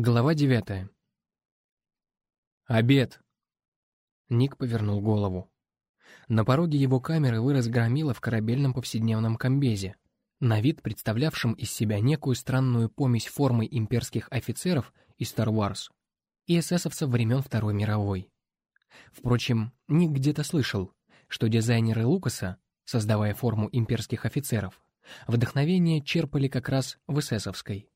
Глава девятая. «Обед!» Ник повернул голову. На пороге его камеры вырос громила в корабельном повседневном комбезе, на вид представлявшем из себя некую странную помесь формы имперских офицеров из Star Wars и эсэсовцев времен Второй мировой. Впрочем, Ник где-то слышал, что дизайнеры Лукаса, создавая форму имперских офицеров, вдохновение черпали как раз в эсэсовской.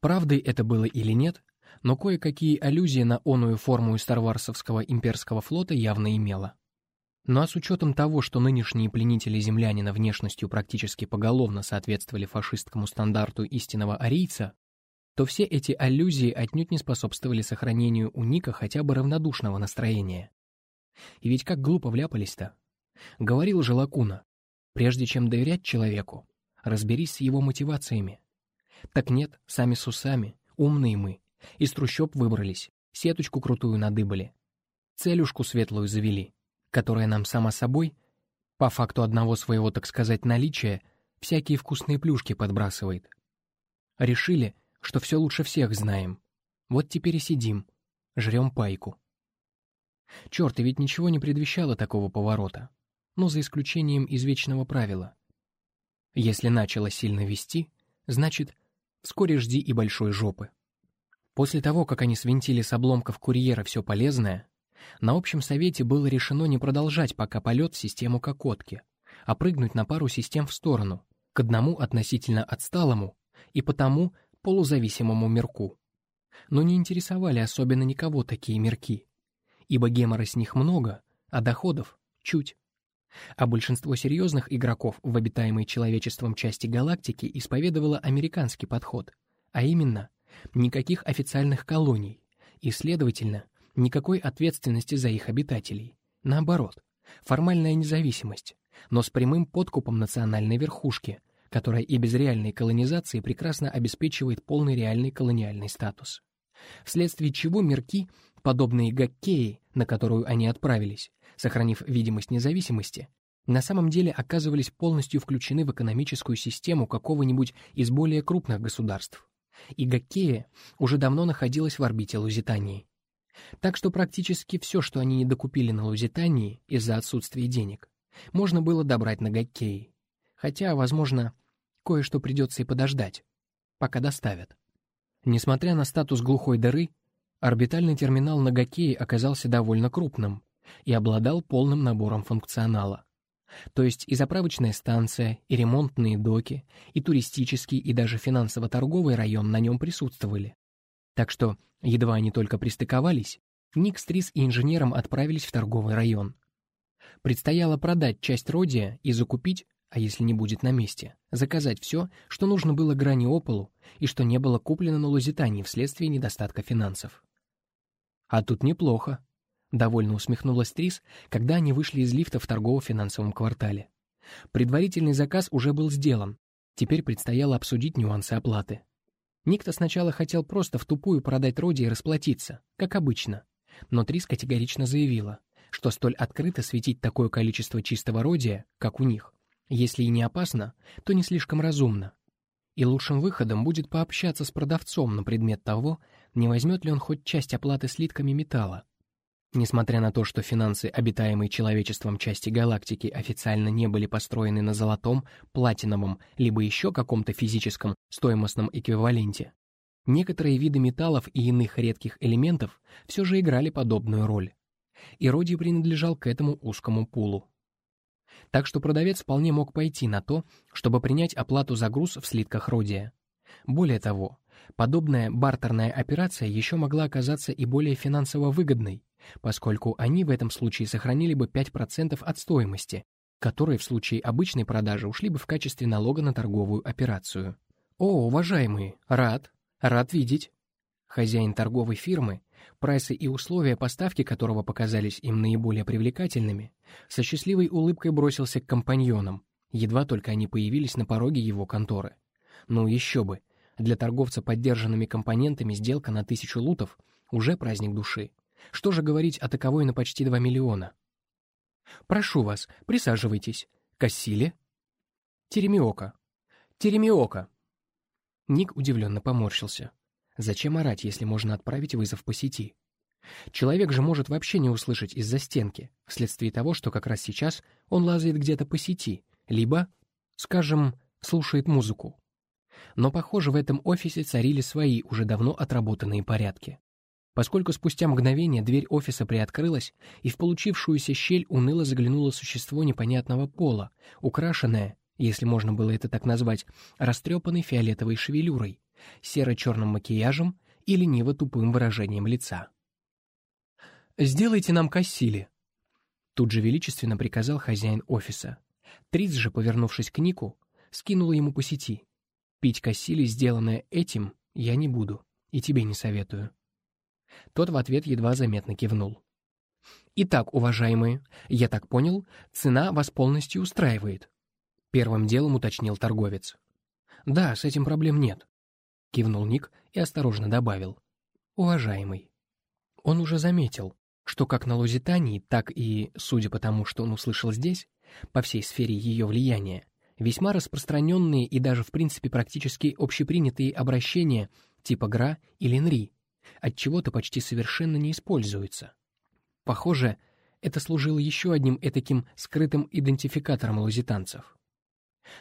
Правдой это было или нет, но кое-какие аллюзии на оную форму Старварсовского имперского флота явно имело. Ну а с учетом того, что нынешние пленители землянина внешностью практически поголовно соответствовали фашистскому стандарту истинного арийца, то все эти аллюзии отнюдь не способствовали сохранению у Ника хотя бы равнодушного настроения. И ведь как глупо вляпались-то. Говорил же Лакуна, прежде чем доверять человеку, разберись с его мотивациями. Так нет, сами с усами, умные мы. Из трущоб выбрались, сеточку крутую надыбали. Целюшку светлую завели, которая нам сама собой, по факту одного своего, так сказать, наличия, всякие вкусные плюшки подбрасывает. Решили, что все лучше всех знаем. Вот теперь и сидим, жрем пайку. Черт, и ведь ничего не предвещало такого поворота. Ну, за исключением извечного правила. Если начало сильно вести, значит, вскоре жди и большой жопы. После того, как они свинтили с обломков курьера все полезное, на общем совете было решено не продолжать пока полет систему Кокотки, а прыгнуть на пару систем в сторону, к одному относительно отсталому и потому полузависимому мирку. Но не интересовали особенно никого такие мирки, ибо гемора с них много, а доходов — чуть. А большинство серьезных игроков в обитаемой человечеством части галактики исповедовало американский подход, а именно никаких официальных колоний и, следовательно, никакой ответственности за их обитателей. Наоборот, формальная независимость, но с прямым подкупом национальной верхушки, которая и без реальной колонизации прекрасно обеспечивает полный реальный колониальный статус. Вследствие чего мирки, подобные Гаккеи, на которую они отправились, сохранив видимость независимости, на самом деле оказывались полностью включены в экономическую систему какого-нибудь из более крупных государств. И Гаккея уже давно находилась в орбите Лузитании. Так что практически все, что они не докупили на Лузитании из-за отсутствия денег, можно было добрать на Гаккеи. Хотя, возможно, кое-что придется и подождать, пока доставят. Несмотря на статус глухой дыры, орбитальный терминал на Гаккее оказался довольно крупным, и обладал полным набором функционала. То есть и заправочная станция, и ремонтные доки, и туристический, и даже финансово-торговый район на нем присутствовали. Так что, едва они только пристыковались, Ник, Стрис и инженерам отправились в торговый район. Предстояло продать часть Родия и закупить, а если не будет на месте, заказать все, что нужно было Граниополу и что не было куплено на Лузитании вследствие недостатка финансов. А тут неплохо. Довольно усмехнулась Трис, когда они вышли из лифта в торгово-финансовом квартале. Предварительный заказ уже был сделан. Теперь предстояло обсудить нюансы оплаты. Никто сначала хотел просто в тупую продать Роди и расплатиться, как обычно. Но Трис категорично заявила, что столь открыто светить такое количество чистого родия, как у них, если и не опасно, то не слишком разумно. И лучшим выходом будет пообщаться с продавцом на предмет того, не возьмет ли он хоть часть оплаты слитками металла, Несмотря на то, что финансы обитаемой человечеством части галактики официально не были построены на золотом, платиновом, либо еще каком-то физическом стоимостном эквиваленте, некоторые виды металлов и иных редких элементов все же играли подобную роль. И принадлежал к этому узкому пулу. Так что продавец вполне мог пойти на то, чтобы принять оплату за груз в слитках Родия. Более того, подобная бартерная операция еще могла оказаться и более финансово выгодной, поскольку они в этом случае сохранили бы 5% от стоимости, которые в случае обычной продажи ушли бы в качестве налога на торговую операцию. «О, уважаемые, рад, рад видеть!» Хозяин торговой фирмы, прайсы и условия поставки которого показались им наиболее привлекательными, со счастливой улыбкой бросился к компаньонам, едва только они появились на пороге его конторы. Ну еще бы, для торговца поддержанными компонентами сделка на тысячу лутов — уже праздник души. Что же говорить о таковой на почти 2 миллиона? Прошу вас, присаживайтесь. Кассили? Теремиока. Теремиока. Ник удивленно поморщился. Зачем орать, если можно отправить вызов по сети? Человек же может вообще не услышать из-за стенки, вследствие того, что как раз сейчас он лазает где-то по сети, либо, скажем, слушает музыку. Но, похоже, в этом офисе царили свои уже давно отработанные порядки. Поскольку спустя мгновение дверь офиса приоткрылась, и в получившуюся щель уныло заглянуло существо непонятного пола, украшенное, если можно было это так назвать, растрепанной фиолетовой шевелюрой, серо-черным макияжем и лениво-тупым выражением лица. «Сделайте нам кассили», — тут же величественно приказал хозяин офиса. Триц же, повернувшись к Нику, скинула ему по сети. «Пить кассили, сделанное этим, я не буду, и тебе не советую». Тот в ответ едва заметно кивнул. «Итак, уважаемые, я так понял, цена вас полностью устраивает», — первым делом уточнил торговец. «Да, с этим проблем нет», — кивнул Ник и осторожно добавил. «Уважаемый». Он уже заметил, что как на Лузитании, так и, судя по тому, что он услышал здесь, по всей сфере ее влияния, весьма распространенные и даже в принципе практически общепринятые обращения типа «гра» или «нри», от чего то почти совершенно не используются. Похоже, это служило еще одним этаким скрытым идентификатором лузитанцев.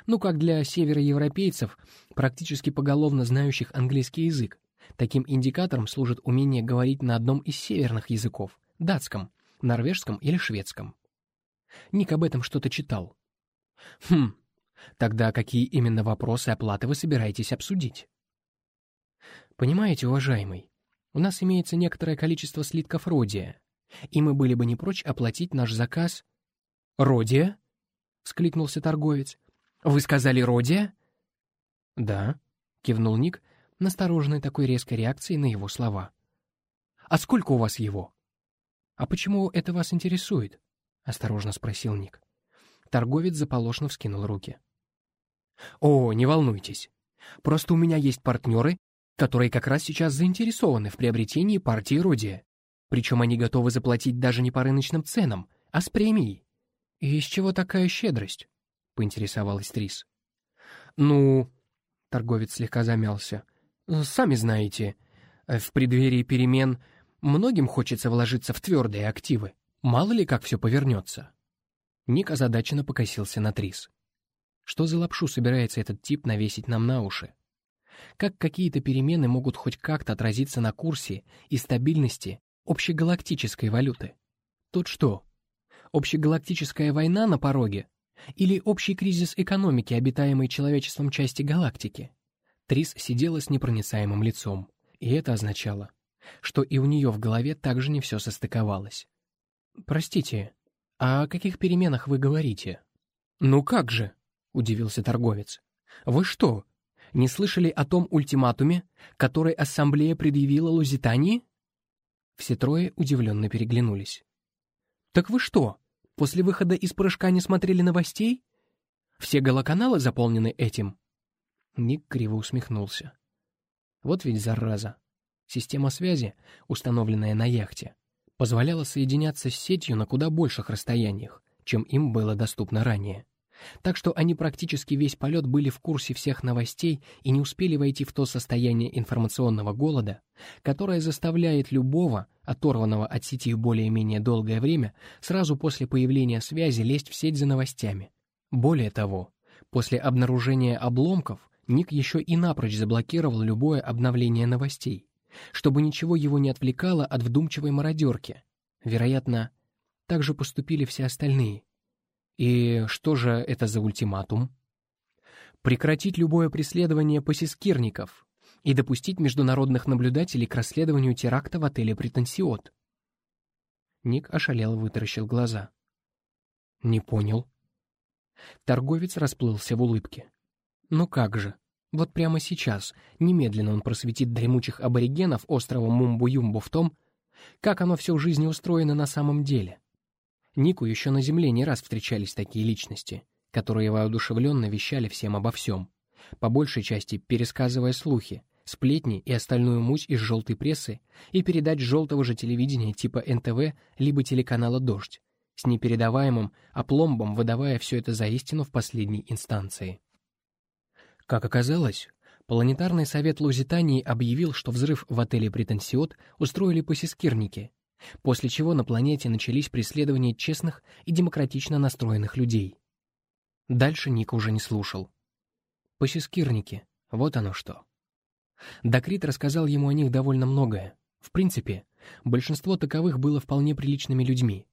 Ну, как для североевропейцев, практически поголовно знающих английский язык, таким индикатором служит умение говорить на одном из северных языков — датском, норвежском или шведском. Ник об этом что-то читал. Хм, тогда какие именно вопросы оплаты вы собираетесь обсудить? Понимаете, уважаемый, у нас имеется некоторое количество слитков родия, и мы были бы не прочь оплатить наш заказ. «Родия?» — вскликнулся торговец. «Вы сказали родия?» «Да», — кивнул Ник, настороженный такой резкой реакцией на его слова. «А сколько у вас его?» «А почему это вас интересует?» — осторожно спросил Ник. Торговец заполошно вскинул руки. «О, не волнуйтесь. Просто у меня есть партнеры, которые как раз сейчас заинтересованы в приобретении партии Родия. Причем они готовы заплатить даже не по рыночным ценам, а с премией. «И из чего такая щедрость?» — поинтересовалась Трис. «Ну...» — торговец слегка замялся. «Сами знаете, в преддверии перемен многим хочется вложиться в твердые активы. Мало ли как все повернется». Ник озадаченно покосился на Трис. Что за лапшу собирается этот тип навесить нам на уши? Как какие-то перемены могут хоть как-то отразиться на курсе и стабильности общегалактической валюты. Тут что? Общегалактическая война на пороге? Или общий кризис экономики, обитаемой человечеством части галактики? Трис сидела с непроницаемым лицом, и это означало, что и у нее в голове также не все состыковалось. «Простите, а о каких переменах вы говорите?» «Ну как же?» — удивился торговец. «Вы что, не слышали о том ультиматуме, который ассамблея предъявила Лузитании?» Все трое удивленно переглянулись. «Так вы что, после выхода из прыжка не смотрели новостей? Все голоканалы заполнены этим?» Ник криво усмехнулся. «Вот ведь зараза. Система связи, установленная на яхте, позволяла соединяться с сетью на куда больших расстояниях, чем им было доступно ранее. Так что они практически весь полет были в курсе всех новостей и не успели войти в то состояние информационного голода, которое заставляет любого, оторванного от сети более-менее долгое время, сразу после появления связи лезть в сеть за новостями. Более того, после обнаружения обломков Ник еще и напрочь заблокировал любое обновление новостей, чтобы ничего его не отвлекало от вдумчивой мародерки. Вероятно, так же поступили все остальные — и что же это за ультиматум? Прекратить любое преследование посискирников и допустить международных наблюдателей к расследованию теракта в отеле «Претенсиот». Ник ошалел вытаращил глаза. «Не понял». Торговец расплылся в улыбке. «Ну как же, вот прямо сейчас, немедленно он просветит дремучих аборигенов острова Мумбу-Юмбу в том, как оно все в жизни устроено на самом деле. Нику еще на Земле не раз встречались такие личности, которые воодушевленно вещали всем обо всем, по большей части пересказывая слухи, сплетни и остальную муть из желтой прессы и передать желтого же телевидения типа НТВ либо телеканала «Дождь», с непередаваемым опломбом выдавая все это за истину в последней инстанции. Как оказалось, Планетарный совет Лузитании объявил, что взрыв в отеле «Претенсиот» устроили посискирники, после чего на планете начались преследования честных и демократично настроенных людей. Дальше Ник уже не слушал. Посискирники, вот оно что. Докрит рассказал ему о них довольно многое. В принципе, большинство таковых было вполне приличными людьми,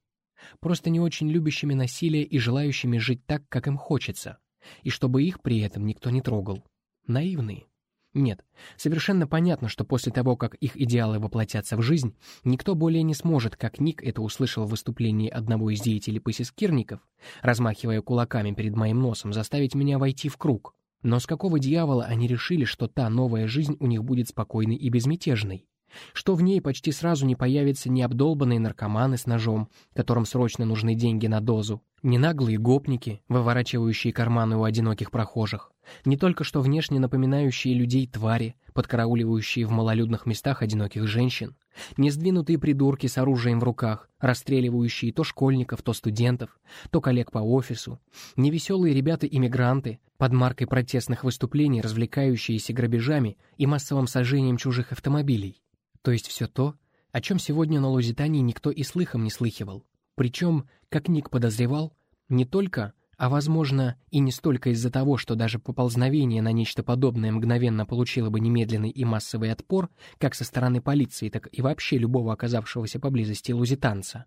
просто не очень любящими насилие и желающими жить так, как им хочется, и чтобы их при этом никто не трогал. Наивные. Нет, совершенно понятно, что после того, как их идеалы воплотятся в жизнь, никто более не сможет, как Ник это услышал в выступлении одного из деятелей посискирников, размахивая кулаками перед моим носом, заставить меня войти в круг. Но с какого дьявола они решили, что та новая жизнь у них будет спокойной и безмятежной? что в ней почти сразу не появятся ни обдолбанные наркоманы с ножом, которым срочно нужны деньги на дозу, ни наглые гопники, выворачивающие карманы у одиноких прохожих, не только что внешне напоминающие людей твари, подкарауливающие в малолюдных местах одиноких женщин, не сдвинутые придурки с оружием в руках, расстреливающие то школьников, то студентов, то коллег по офису, невеселые ребята-иммигранты, под маркой протестных выступлений, развлекающиеся грабежами и массовым сожжением чужих автомобилей. То есть все то, о чем сегодня на Лузитании никто и слыхом не слыхивал. Причем, как Ник подозревал, не только, а, возможно, и не столько из-за того, что даже поползновение на нечто подобное мгновенно получило бы немедленный и массовый отпор, как со стороны полиции, так и вообще любого оказавшегося поблизости лузитанца.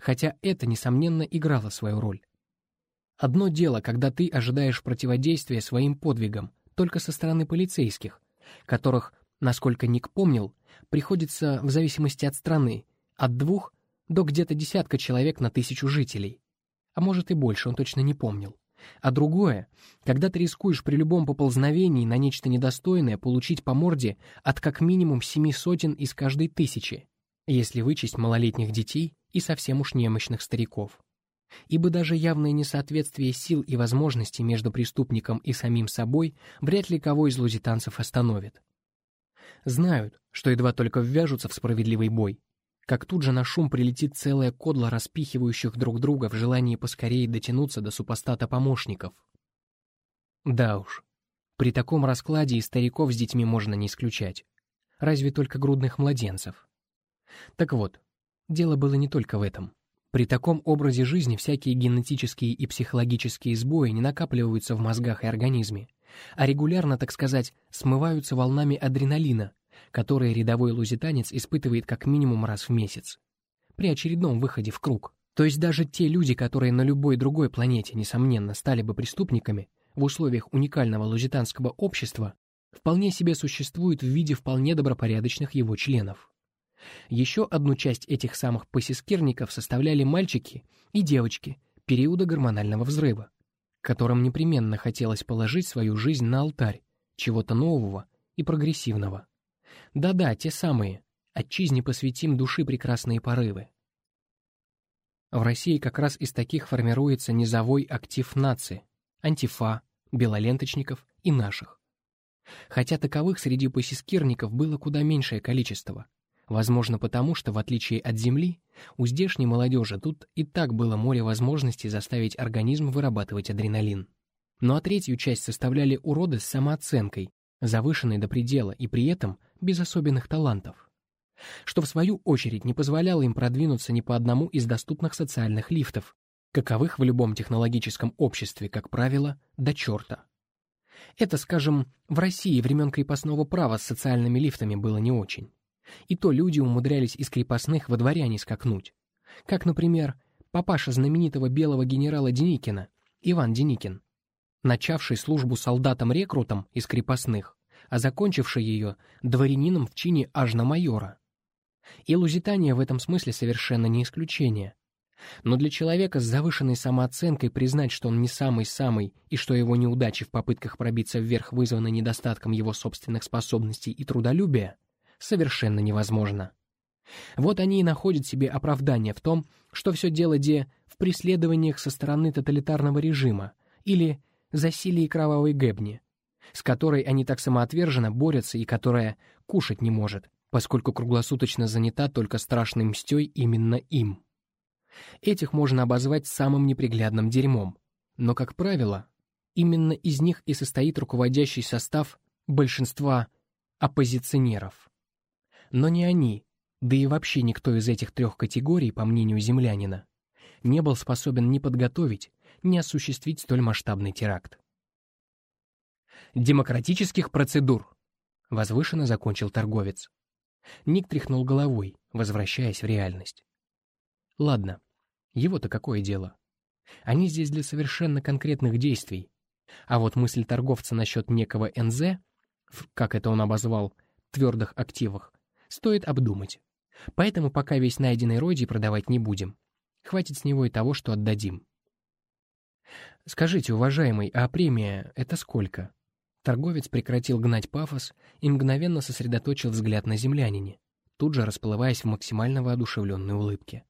Хотя это, несомненно, играло свою роль. Одно дело, когда ты ожидаешь противодействия своим подвигам, только со стороны полицейских, которых, насколько Ник помнил, приходится, в зависимости от страны, от двух до где-то десятка человек на тысячу жителей. А может и больше, он точно не помнил. А другое, когда ты рискуешь при любом поползновении на нечто недостойное получить по морде от как минимум семи сотен из каждой тысячи, если вычесть малолетних детей и совсем уж немощных стариков. Ибо даже явное несоответствие сил и возможностей между преступником и самим собой вряд ли кого из лузитанцев остановит. Знают, что едва только ввяжутся в справедливый бой, как тут же на шум прилетит целая кодла распихивающих друг друга в желании поскорее дотянуться до супостата помощников. Да уж, при таком раскладе и стариков с детьми можно не исключать. Разве только грудных младенцев. Так вот, дело было не только в этом. При таком образе жизни всякие генетические и психологические сбои не накапливаются в мозгах и организме, а регулярно, так сказать, смываются волнами адреналина, которые рядовой лузитанец испытывает как минимум раз в месяц. При очередном выходе в круг. То есть даже те люди, которые на любой другой планете, несомненно, стали бы преступниками, в условиях уникального лузитанского общества, вполне себе существуют в виде вполне добропорядочных его членов. Еще одну часть этих самых посискирников составляли мальчики и девочки периода гормонального взрыва, которым непременно хотелось положить свою жизнь на алтарь чего-то нового и прогрессивного. Да-да, те самые. Отчизне посвятим души прекрасные порывы. В России как раз из таких формируется низовой актив нации, антифа, белоленточников и наших. Хотя таковых среди посискирников было куда меньшее количество. Возможно потому, что в отличие от Земли, у здешней молодежи тут и так было море возможностей заставить организм вырабатывать адреналин. Ну а третью часть составляли уроды с самооценкой, завышенной до предела и при этом без особенных талантов, что в свою очередь не позволяло им продвинуться ни по одному из доступных социальных лифтов, каковых в любом технологическом обществе, как правило, до черта. Это, скажем, в России времен крепостного права с социальными лифтами было не очень. И то люди умудрялись из крепостных во дворяне скакнуть. Как, например, папаша знаменитого белого генерала Деникина, Иван Деникин, начавший службу солдатом-рекрутом из крепостных, а закончивший ее дворянином в чине аж на майора. И Лузитания в этом смысле совершенно не исключение. Но для человека с завышенной самооценкой признать, что он не самый-самый и что его неудачи в попытках пробиться вверх вызваны недостатком его собственных способностей и трудолюбия, совершенно невозможно. Вот они и находят себе оправдание в том, что все дело де в преследованиях со стороны тоталитарного режима или засилии кровавой гэбни, с которой они так самоотверженно борются и которая кушать не может, поскольку круглосуточно занята только страшной мстей именно им. Этих можно обозвать самым неприглядным дерьмом, но, как правило, именно из них и состоит руководящий состав большинства оппозиционеров. Но не они, да и вообще никто из этих трех категорий, по мнению землянина, не был способен ни подготовить, ни осуществить столь масштабный теракт. «Демократических процедур», — возвышенно закончил торговец. Ник тряхнул головой, возвращаясь в реальность. «Ладно, его-то какое дело? Они здесь для совершенно конкретных действий. А вот мысль торговца насчет некого НЗ, как это он обозвал, твердых активах, стоит обдумать. Поэтому пока весь найденный Роди продавать не будем. Хватит с него и того, что отдадим. «Скажите, уважаемый, а премия — это сколько?» Торговец прекратил гнать пафос и мгновенно сосредоточил взгляд на землянине, тут же расплываясь в максимально воодушевленной улыбке.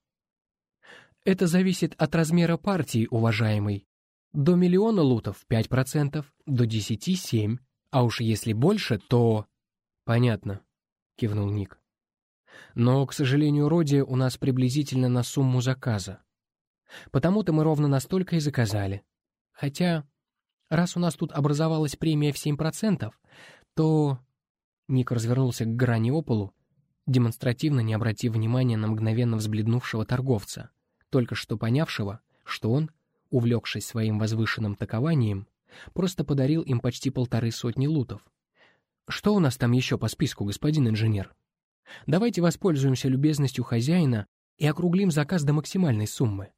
«Это зависит от размера партии, уважаемый. До миллиона лутов — 5%, до десяти — 7%, а уж если больше, то...» «Понятно», — кивнул Ник. «Но, к сожалению, Роди у нас приблизительно на сумму заказа. Потому-то мы ровно настолько и заказали. Хотя, раз у нас тут образовалась премия в 7%, то...» Ник развернулся к грани ополу, демонстративно не обратив внимания на мгновенно взбледнувшего торговца, только что понявшего, что он, увлекшись своим возвышенным такованием, просто подарил им почти полторы сотни лутов. «Что у нас там еще по списку, господин инженер? Давайте воспользуемся любезностью хозяина и округлим заказ до максимальной суммы».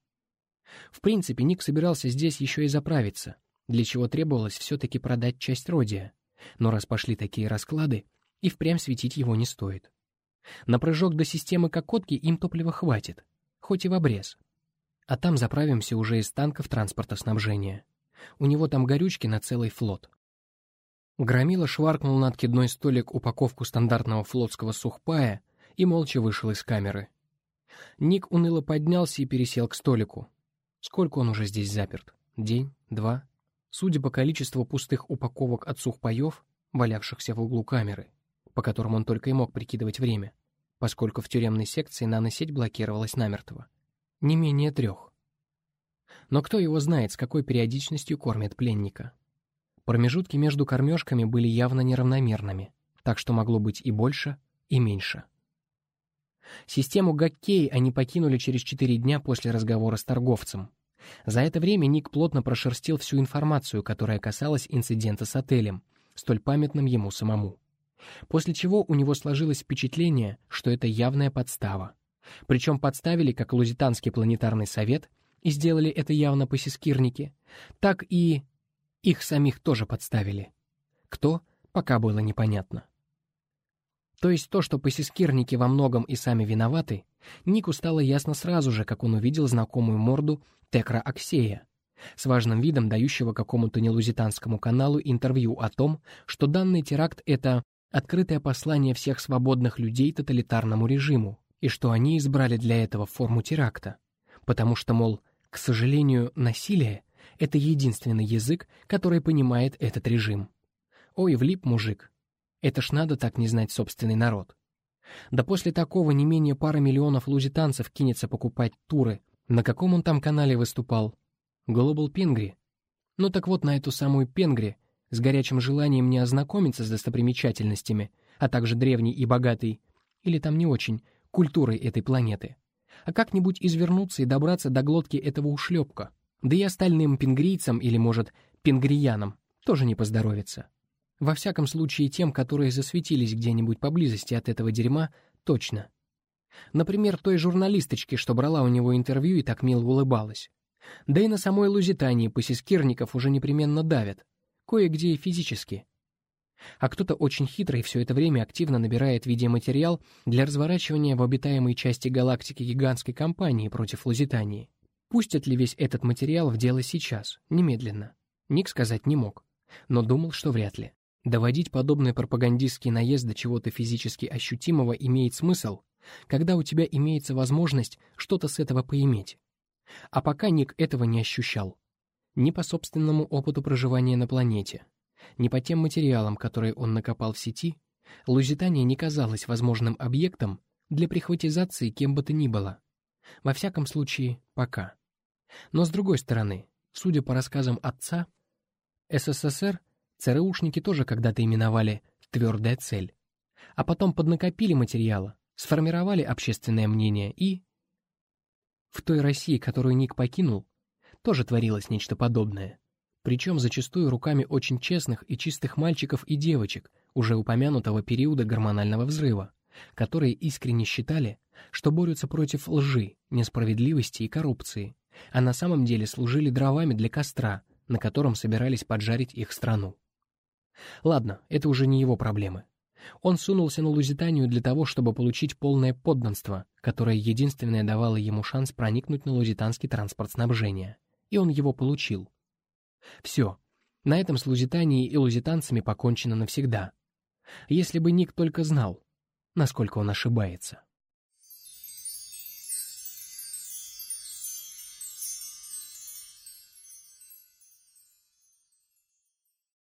В принципе, Ник собирался здесь еще и заправиться, для чего требовалось все-таки продать часть Родия. Но раз пошли такие расклады, и впрямь светить его не стоит. На прыжок до системы Кокотки им топлива хватит, хоть и в обрез. А там заправимся уже из танков транспорта снабжения. У него там горючки на целый флот. Громила шваркнул на откидной столик упаковку стандартного флотского сухпая и молча вышел из камеры. Ник уныло поднялся и пересел к столику. Сколько он уже здесь заперт? День? Два? Судя по количеству пустых упаковок от сухпаев, валявшихся в углу камеры, по которым он только и мог прикидывать время, поскольку в тюремной секции наносеть блокировалась намертво. Не менее трех. Но кто его знает, с какой периодичностью кормят пленника. Промежутки между кормежками были явно неравномерными, так что могло быть и больше, и меньше. Систему Гаккей они покинули через четыре дня после разговора с торговцем. За это время Ник плотно прошерстил всю информацию, которая касалась инцидента с отелем, столь памятным ему самому. После чего у него сложилось впечатление, что это явная подстава. Причем подставили как Лузитанский планетарный совет и сделали это явно по-сискирнике, так и их самих тоже подставили. Кто, пока было непонятно. То есть то, что посискирники во многом и сами виноваты, Нику стало ясно сразу же, как он увидел знакомую морду Текра Аксея, с важным видом дающего какому-то нелузитанскому каналу интервью о том, что данный теракт — это открытое послание всех свободных людей тоталитарному режиму, и что они избрали для этого форму теракта, потому что, мол, к сожалению, насилие — это единственный язык, который понимает этот режим. Ой, влип мужик. Это ж надо так не знать собственный народ. Да после такого не менее пара миллионов лузитанцев кинется покупать туры. На каком он там канале выступал? Global Пенгри. Ну так вот, на эту самую Пенгри, с горячим желанием не ознакомиться с достопримечательностями, а также древней и богатой, или там не очень, культурой этой планеты а как-нибудь извернуться и добраться до глотки этого ушлепка. Да и остальным пингрийцам или, может, пингриянам тоже не поздоровится. Во всяком случае, тем, которые засветились где-нибудь поблизости от этого дерьма, точно. Например, той журналисточке, что брала у него интервью и так мило улыбалась. Да и на самой Лузитании посискирников уже непременно давят. Кое-где и физически а кто-то очень хитрый все это время активно набирает видеоматериал для разворачивания в обитаемой части галактики гигантской кампании против Лузитании. Пустят ли весь этот материал в дело сейчас, немедленно? Ник сказать не мог, но думал, что вряд ли. Доводить подобный пропагандистский наезд до чего-то физически ощутимого имеет смысл, когда у тебя имеется возможность что-то с этого поиметь. А пока Ник этого не ощущал. Ни по собственному опыту проживания на планете, ни по тем материалам, которые он накопал в сети, Лузитания не казалась возможным объектом для прихватизации кем бы то ни было. Во всяком случае, пока. Но с другой стороны, судя по рассказам отца, СССР ЦРУшники тоже когда-то именовали «твердая цель». А потом поднакопили материала, сформировали общественное мнение и... В той России, которую Ник покинул, тоже творилось нечто подобное. Причем зачастую руками очень честных и чистых мальчиков и девочек, уже упомянутого периода гормонального взрыва, которые искренне считали, что борются против лжи, несправедливости и коррупции, а на самом деле служили дровами для костра, на котором собирались поджарить их страну. Ладно, это уже не его проблемы. Он сунулся на Лузитанию для того, чтобы получить полное подданство, которое единственное давало ему шанс проникнуть на лузитанский транспорт снабжения. И он его получил. Все. На этом с Лузитанией и лузитанцами покончено навсегда. Если бы Ник только знал, насколько он ошибается.